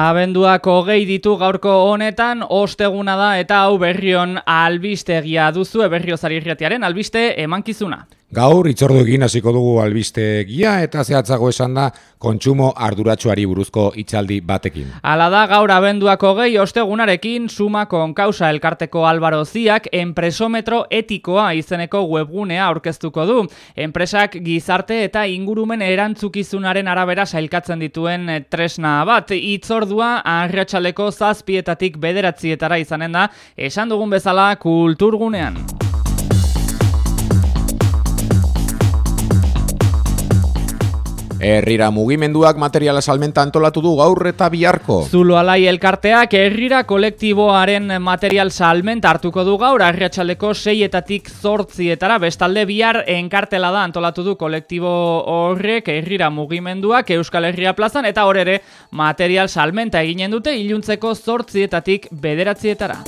Abenduak hogei ditu gaurko honetan, osteguna da eta hau berrion albistegia duzu, berriozari irretiaren albiste emankizuna. Gaur, itzordu egin hasiko dugu albiste gia eta zehatzago esan da kontsumo arduratsuari buruzko itxaldi batekin. Hala da, gaur abenduako gehi ostegunarekin suma konkausa elkarteko Álvaro Ziak enpresometro etikoa izeneko webgunea aurkeztuko du. Enpresak gizarte eta ingurumen erantzukizunaren arabera sailkatzen dituen tresna bat. Itzordua arratsaleko zazpietatik bederatzietara izanen da, esan dugun bezala kulturgunean. Herrira mugimenduak materiala salmenta antolatu du gaur eta biharko. Zulo alai elkarteak herrira kolektiboaren material salmenta hartuko du gaur, arretxaleko seietatik zortzietara, bestalde bihar enkartela da antolatu du kolektibo horrek herrira mugimenduak Euskal Herria plazan, eta hor ere material salmenta eginen dute iluntzeko zortzietatik bederatzietara.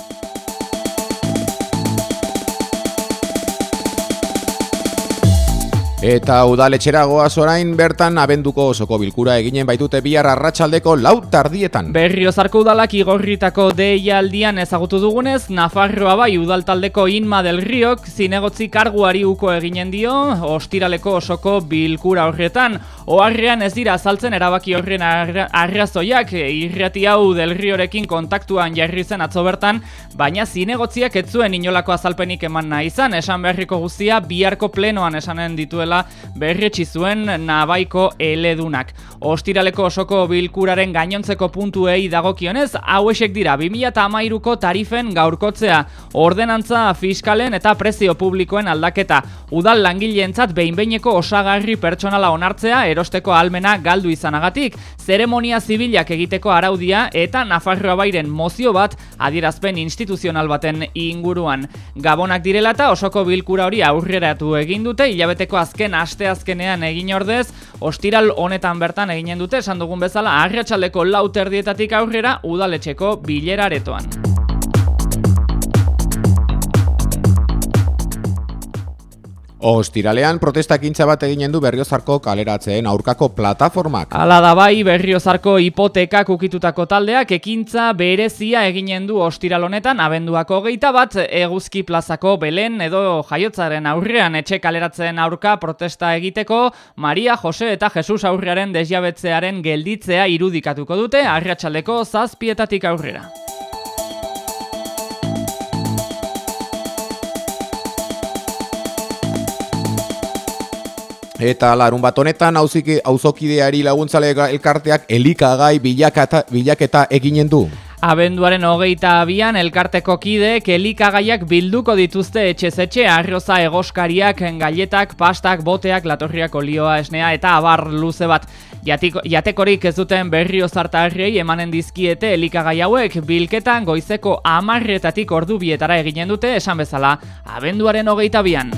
Eta udaletxera goaz orain bertan abenduko osoko bilkura eginen baitute bihar arratsaldeko lau tardietan. Berriozarko udalak igorritako deialdian ezagutu dugunez, Nafarroa bai udaltaldeko Inma del Riok zinegotzi karguari uko eginen dio, ostiraleko osoko bilkura horretan. Oarrean ez dira azaltzen erabaki horren arrazoiak irrati hau del Riorekin kontaktuan jarri zen atzo bertan, baina zinegotziak ez zuen inolako azalpenik eman nahi izan, esan beharriko guztia biharko plenoan esanen dituela dela berretsi zuen nabaiko eledunak. Ostiraleko osoko bilkuraren gainontzeko puntuei dagokionez, hauesek dira 2008ko tarifen gaurkotzea, ordenantza fiskalen eta prezio publikoen aldaketa, udal langileentzat behinbeineko osagarri pertsonala onartzea erosteko almena galdu izanagatik, zeremonia zibilak egiteko araudia eta Nafarroa bairen mozio bat adierazpen instituzional baten inguruan. Gabonak direla eta osoko bilkura hori aurreratu egin dute hilabeteko azken azken aste azkenean egin ordez, ostiral honetan bertan eginen dute, esan dugun bezala, arratsaldeko lauterdietatik aurrera udaletxeko bileraretoan. Ostiralean protestakintza bat eginen du Berriozarko kaleratzeen aurkako plataformak. Hala da bai, Berriozarko hipoteka kukitutako taldeak ekintza berezia eginen du ostiral honetan abenduako geita bat eguzki plazako belen edo jaiotzaren aurrean etxe kaleratzeen aurka protesta egiteko Maria Jose eta Jesus aurrearen desjabetzearen gelditzea irudikatuko dute arratsaldeko zazpietatik aurrera. Eta larun bat honetan auzokideari laguntzale elkarteak elikagai bilaketa, bilaketa eginen du. Abenduaren hogeita abian elkarteko kideek elikagaiak bilduko dituzte etxezetxe, arroza egoskariak, galetak, pastak, boteak, latorriak olioa esnea eta abar luze bat. Jatiko, jatekorik ez duten berrio zartarriei emanen dizkiete elikagai hauek bilketan goizeko amarretatik ordu bietara eginen dute esan bezala, abenduaren hogeita abian.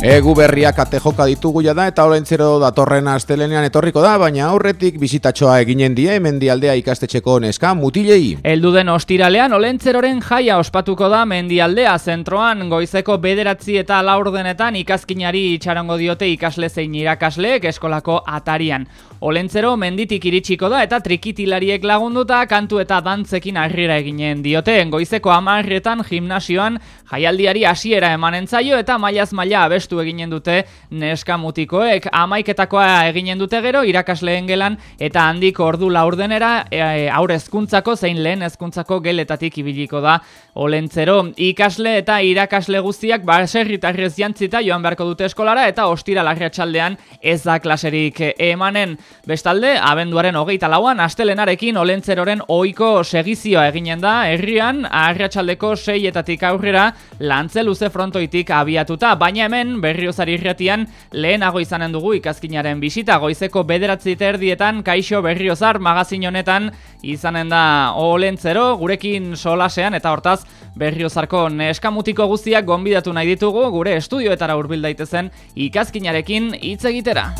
Egu berriak ate joka ditugu da eta olentzero datorren astelenean etorriko da, baina aurretik bizitatxoa eginen die mendialdea ikastetxeko neska mutilei. Eldu den ostiralean olentzeroren jaia ospatuko da mendialdea zentroan goizeko bederatzi eta laurdenetan ikazkinari itxarongo diote ikasle zein irakasleek eskolako atarian. Olentzero menditik iritsiko da eta trikitilariek lagunduta kantu eta dantzekin harrira eginen diote. Goizeko amarretan gimnasioan jaialdiari hasiera emanen zaio eta mailaz maila abestu eginen dute neska mutikoek. Amaiketakoa eginen dute gero irakasleen gelan eta handik ordu laurdenera e, aur ezkuntzako zein lehen ezkuntzako geletatik ibiliko da olentzero. Ikasle eta irakasle guztiak baserritarrez jantzita joan beharko dute eskolara eta ostira larriatxaldean ez da klaserik emanen. Bestalde, abenduaren hogeita lauan, astelenarekin olentzeroren oiko segizioa eginen da, herrian, arratsaldeko seietatik aurrera, lantze luze frontoitik abiatuta, baina hemen berriozari irretian lehenago izanen dugu ikazkinaren bisita goizeko bederatzi terdietan kaixo berriozar magazin honetan izanen da olentzero gurekin solasean eta hortaz berriozarko neskamutiko guztiak gonbidatu nahi ditugu gure estudioetara hurbil daitezen ikazkinarekin hitz egitera.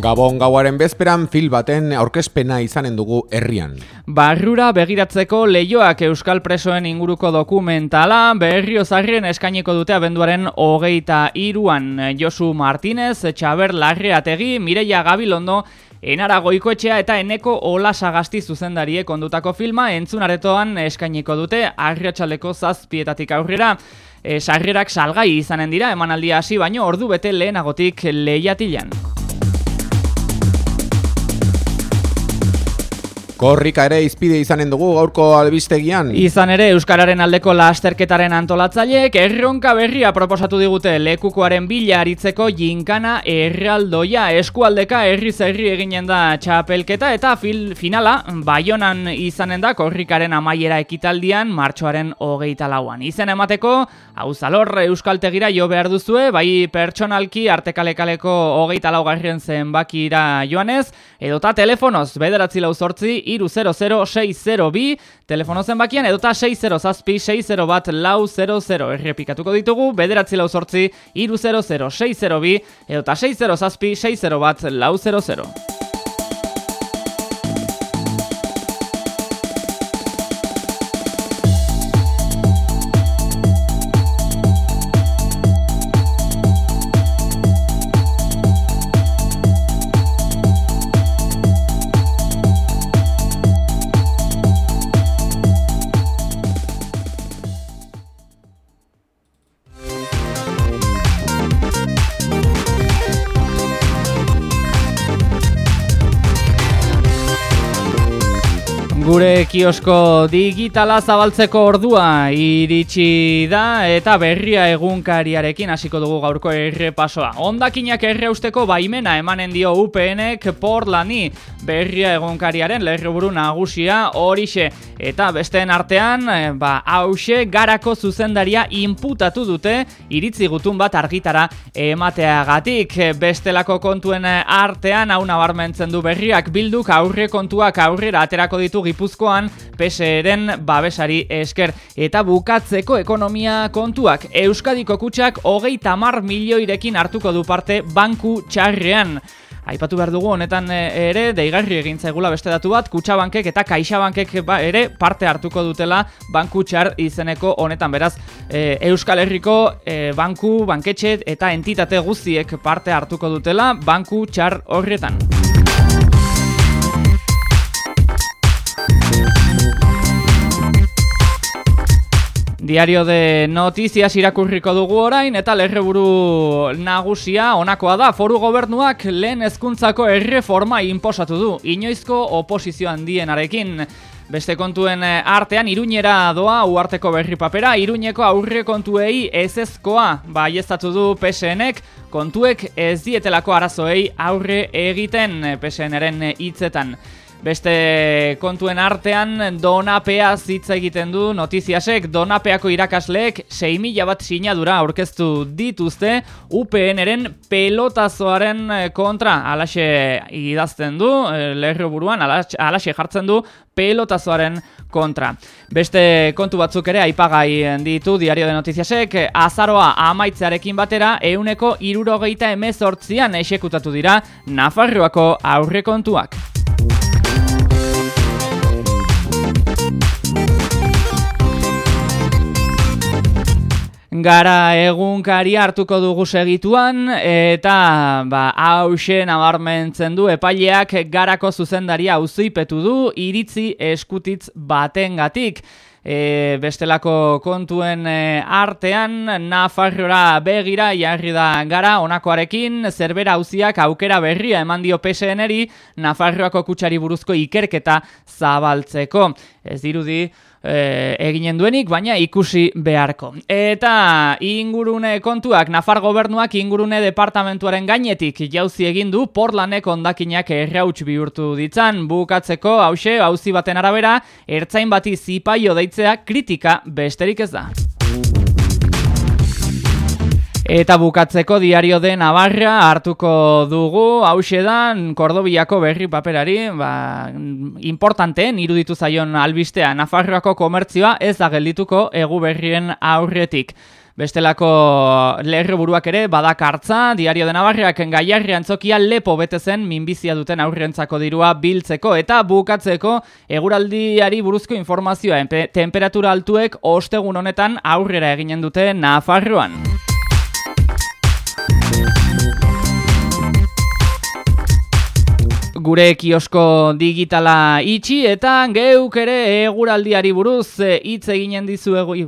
Gabon gauaren bezperan fil baten aurkezpena izanen dugu herrian. Barrura begiratzeko leioak Euskal Presoen inguruko dokumentala berriozarrien eskainiko dute abenduaren hogeita iruan Josu Martínez, Txaber Larreategi, Mireia Gabilondo, Enara goikoetxea eta eneko hola sagasti zuzendariek ondutako filma entzunaretoan eskainiko dute agriatxaleko zazpietatik aurrera. E, sarrerak salgai izanen dira emanaldia hasi baino ordu bete lehenagotik lehiatilan. Korrika ere izpide izanen dugu gaurko albistegian. Izan ere Euskararen aldeko lasterketaren antolatzaileek erronka berria proposatu digute lekukoaren bila aritzeko jinkana erraldoia eskualdeka herri zerri eginen da txapelketa eta fil, finala baionan izanen da korrikaren amaiera ekitaldian martxoaren hogeita lauan. Izen emateko, hau zalor Euskaltegira jo behar duzue, bai pertsonalki artekalekaleko hogeita laugarrien zenbakira joanez, edota telefonoz bederatzi lau sortzi iru 0060 bi, telefono zenbakian edota 60 zazpi 60 bat lau 00 errepikatuko ditugu, bederatzi lau sortzi iru 0060 bi, edota 60 zazpi 60 bat lau 00. Gure kiosko digitala zabaltzeko ordua iritsi da eta berria egunkariarekin hasiko dugu gaurko errepasoa. Ondakinak erreusteko baimena emanen dio UPNek Portlandi berria egunkariaren lerroburu nagusia horixe eta besteen artean eh, ba hause garako zuzendaria inputatu dute iritzi gutun bat argitara emateagatik bestelako kontuen artean hau nabarmentzen du berriak bilduk aurre kontuak aurrera aterako ditu Gipuzkoan PSEren babesari esker eta bukatzeko ekonomia kontuak Euskadiko kutsak hogeita mar milioirekin hartuko du parte banku txarrean. Aipatu behar dugu honetan eh, ere deigarri egin zaigula beste datu bat Kutxabankek eta Kaixabankek ba, ere parte hartuko dutela banku txar izeneko honetan beraz e, Euskal Herriko e, banku, banketxe eta entitate guztiek parte hartuko dutela banku txar horretan. Diario de Noticias irakurriko dugu orain eta lerreburu nagusia honakoa da. Foru gobernuak lehen hezkuntzako erreforma inposatu du. Inoizko oposizio handienarekin. Beste kontuen eh, artean iruñera doa uarteko berri papera, iruñeko aurre kontuei ez ezkoa baiestatu du PSNek, kontuek ez dietelako arazoei aurre egiten eh, PSNren hitzetan. Beste kontuen artean donapea zitza egiten du notiziasek donapeako irakasleek 6.000 bat sinadura aurkeztu dituzte UPNren pelotazoaren kontra alaxe idazten du eh, lerro buruan alaxe jartzen du pelotazoaren kontra. Beste kontu batzuk ere aipagai ditu diario de notiziasek azaroa amaitzearekin batera euneko irurogeita emezortzian esekutatu dira Nafarroako aurrekontuak. Gara egunkari hartuko dugu segituan eta ba hauxe nabarmentzen du epaileak garako zuzendaria auzipetu du iritzi eskutitz batengatik. E, bestelako kontuen e, artean Nafarroa begira jarri da gara honakoarekin zerbera auziak aukera berria eman dio PSNeri Nafarroako kutsari buruzko ikerketa zabaltzeko. Ez dirudi e, eginen duenik, baina ikusi beharko. Eta ingurune kontuak, Nafar gobernuak ingurune departamentuaren gainetik jauzi egin du porlanek ondakinak errauts bihurtu ditzan, bukatzeko hause hauzi baten arabera, ertzain bati zipaio deitzea kritika besterik ez da. Eta bukatzeko diario de Navarra hartuko dugu, hausedan Kordobiako berri paperari, ba, importanteen iruditu zaion albistea, Nafarroako komertzioa ez da geldituko egu berrien aurretik. Bestelako lerro buruak ere badak hartza, diario de Navarriak gaiarri antzokia lepo bete zen minbizia duten aurrentzako dirua biltzeko. Eta bukatzeko eguraldiari buruzko informazioa. Temperatura altuek ostegun honetan aurrera eginen dute Nafarroan. Gure kiosko digitala itxi eta geuk ere eguraldiari buruz eh, hitz eginen dizuegu.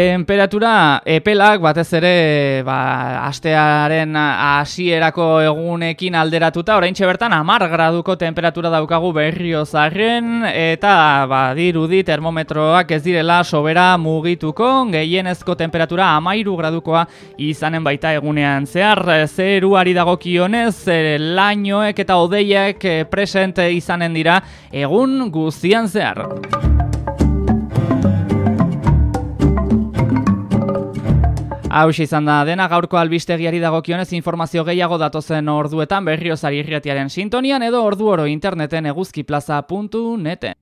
Temperatura epelak batez ere ba, astearen hasierako egunekin alderatuta oraintxe bertan 10 graduko temperatura daukagu berrio zarren eta ba, dirudi termometroak ez direla sobera mugituko gehienezko temperatura 13 gradukoa izanen baita egunean zehar zeruari dagokionez e, lainoek eta odeiek e, present izanen dira egun guztian zehar. Hau izan da dena gaurko albistegiari dagokionez informazio gehiago datozen orduetan berriozari irretiaren sintonian edo ordu oro interneten eguzkiplaza.neten.